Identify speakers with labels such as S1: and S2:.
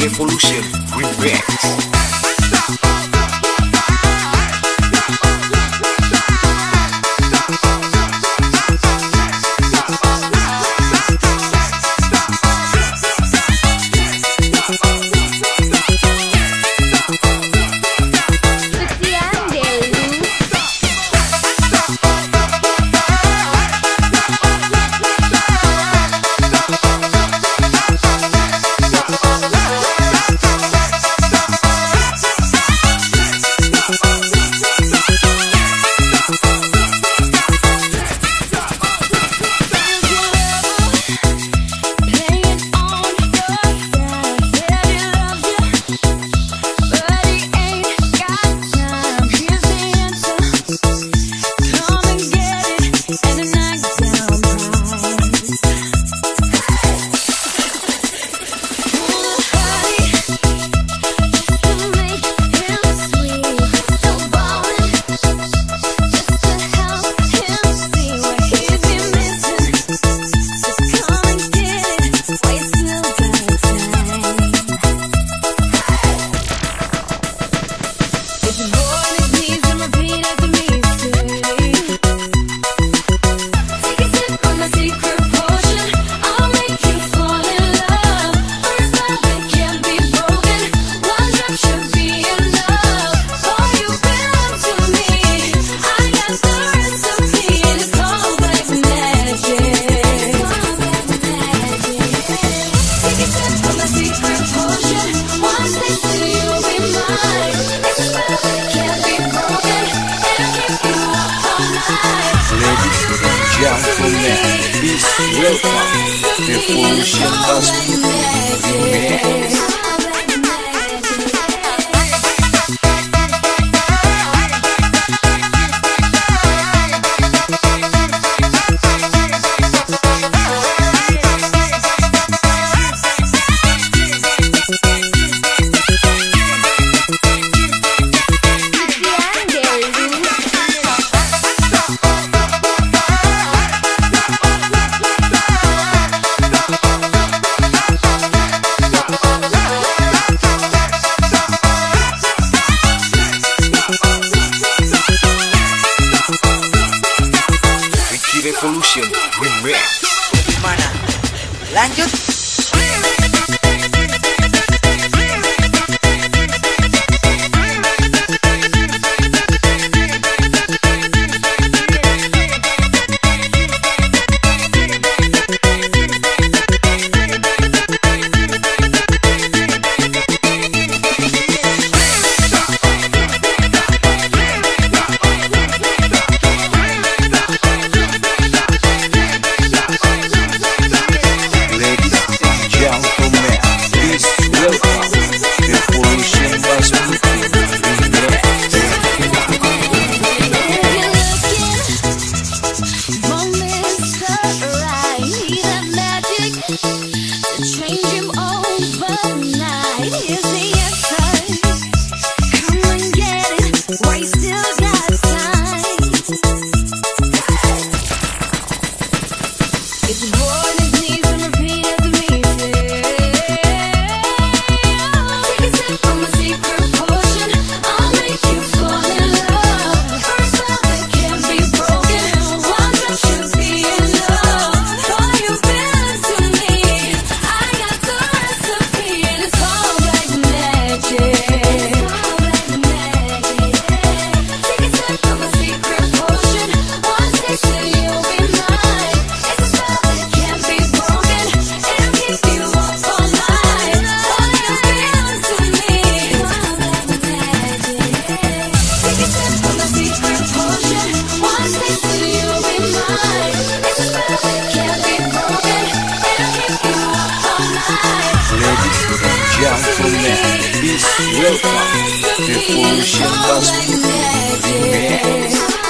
S1: Evolution back Before we show us,
S2: It's a boy.
S1: Depois das mulheres